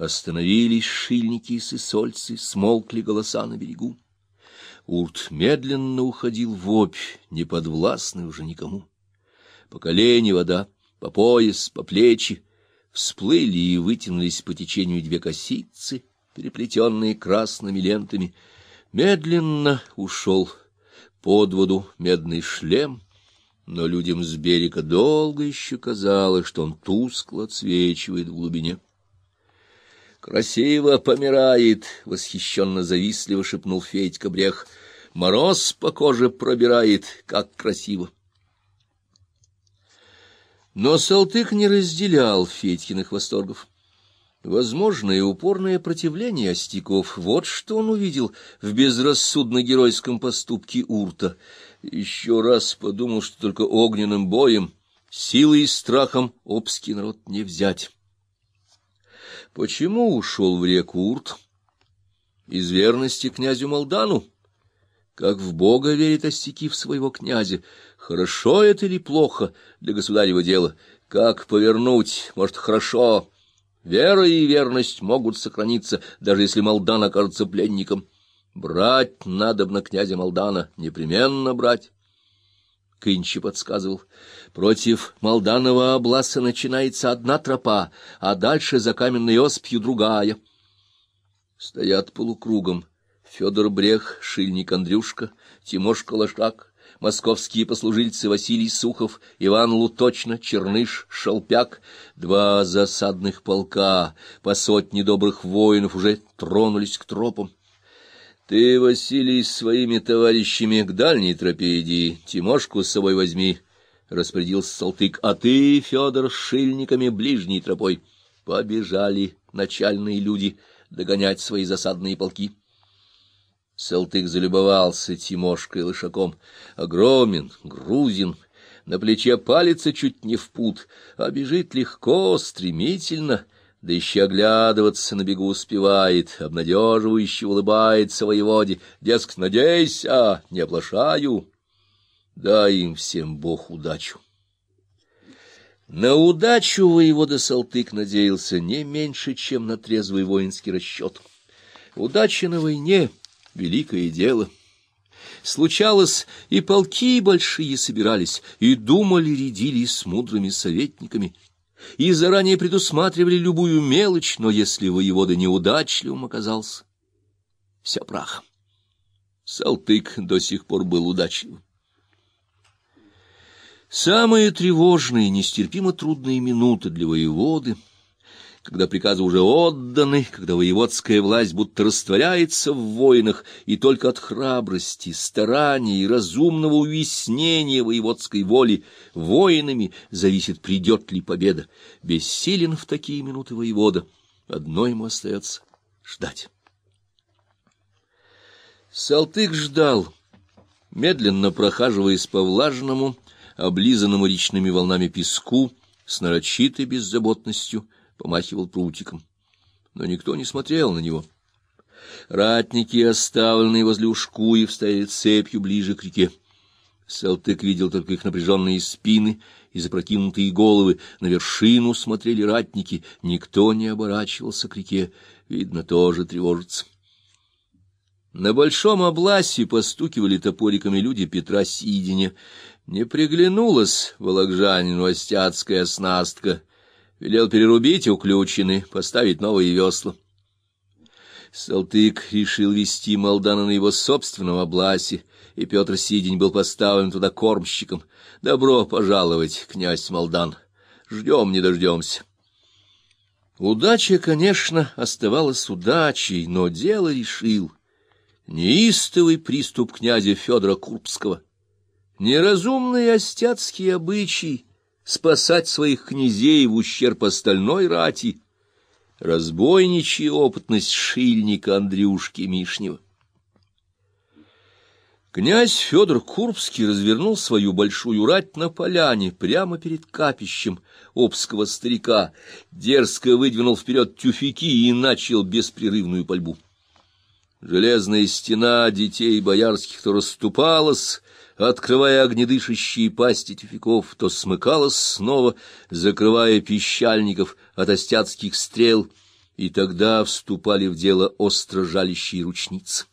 Остановились шильники и сысольцы, смолкли голоса на берегу. Урт медленно уходил в опь, не подвластный уже никому. По колени вода, по пояс, по плечи, всплыли и вытянулись по течению две косицы, переплетенные красными лентами. Медленно ушел под воду медный шлем, но людям с берега долго еще казалось, что он тускло отсвечивает в глубине. «Красиво помирает!» — восхищенно-завистливо шепнул Федька Брех. «Мороз по коже пробирает, как красиво!» Но Салтык не разделял Федькиных восторгов. Возможное упорное противление остяков — вот что он увидел в безрассудно-геройском поступке Урта. Еще раз подумал, что только огненным боем, силой и страхом обский народ не взять. Почему ушел в реку Урт? Из верности князю Молдану? Как в Бога верит Остякив своего князя. Хорошо это или плохо для государева дела? Как повернуть? Может, хорошо? Вера и верность могут сохраниться, даже если Молдан окажется пленником. Брать надо на князя Молдана, непременно брать. Кынчи подсказывал. Против Молданова обласа начинается одна тропа, а дальше за каменной оспью другая. Стоят полукругом Федор Брех, Шильник Андрюшка, Тимошка Лошак, московские послужильцы Василий Сухов, Иван Луточно, Черныш, Шелпяк, два засадных полка, по сотне добрых воинов уже тронулись к тропам. Ты, Василий, с своими товарищами к дальней тропе иди, Тимошку с собой возьми, — распорядился Салтык, — а ты, Федор, с шильниками ближней тропой. Побежали начальные люди догонять свои засадные полки. Салтык залюбовался Тимошкой лышаком. Огромен, грузин, на плече палится чуть не в пут, а бежит легко, стремительно — да еще оглядываться на бегу успевает, обнадеживающе улыбается воеводе, дескать, надейся, не оплошаю. Дай им всем Бог удачу. На удачу воевода Салтык надеялся не меньше, чем на трезвый воинский расчет. Удача на войне — великое дело. Случалось, и полки большие собирались, и думали, рядили с мудрыми советниками — и заранее предусматривали любую мелочь, но если воевода неудачливым оказался, вся прах. Салтык до сих пор был удачливым. Самые тревожные, нестерпимо трудные минуты для воеводы — когда приказы уже отданы, когда воеводская власть будто растворяется в воинах, и только от храбрости, старания и разумного уяснения воеводской воли воинами зависит, придет ли победа. Бессилен в такие минуты воевода. Одно ему остается — ждать. Салтык ждал, медленно прохаживаясь по влажному, облизанному речными волнами песку, с нарочитой беззаботностью — помахивал прутиком. Но никто не смотрел на него. Ратники, оставленные возле ушкуев, стояли цепью ближе к реке. Салтык видел только их напряженные спины и запрокинутые головы. На вершину смотрели ратники. Никто не оборачивался к реке. Видно, тоже тревожится. На большом обласе постукивали топориками люди Петра Сидиня. Не приглянулась волокжанину остяцкая оснастка. Велел перерубить уключины, поставить новые весла. Салтык решил вести Молдана на его собственном обласе, и Петр Сидень был поставлен туда кормщиком. Добро пожаловать, князь Молдан. Ждем, не дождемся. Удача, конечно, оставалась удачей, но дело решил. Неистовый приступ князя Федора Курбского, неразумные остяцкие обычаи, спасать своих князей в ущерб остальной рати, разбойничья опытность шильника Андрюшки Мишнева. Князь Федор Курбский развернул свою большую рать на поляне прямо перед капищем обского старика, дерзко выдвинул вперед тюфяки и начал беспрерывную пальбу. Железная стена детей боярских то расступалась, открывая огнедышащие пасти тюфяков, то смыкалась снова, закрывая пищальников от остяцких стрел, и тогда вступали в дело остро жалящие ручницы.